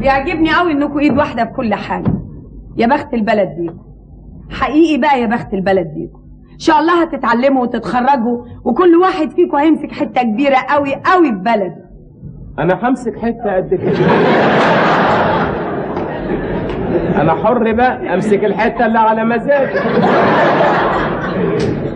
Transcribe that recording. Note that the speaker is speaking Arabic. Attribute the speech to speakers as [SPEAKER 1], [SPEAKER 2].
[SPEAKER 1] بيعجبني قوي إنكم إيد واحدة في كل حاجة يا بخت البلد بيكم حقيقي بقى يا بخت البلد بيكم إن شاء الله هتتعلموا وتتخرجوا وكل واحد فيكم هيمسك حتة كبيرة قوي قوي في بلده.
[SPEAKER 2] أنا همسك حتة قد كده. أنا حر بقى أمسك الحتة اللي على مزاجي.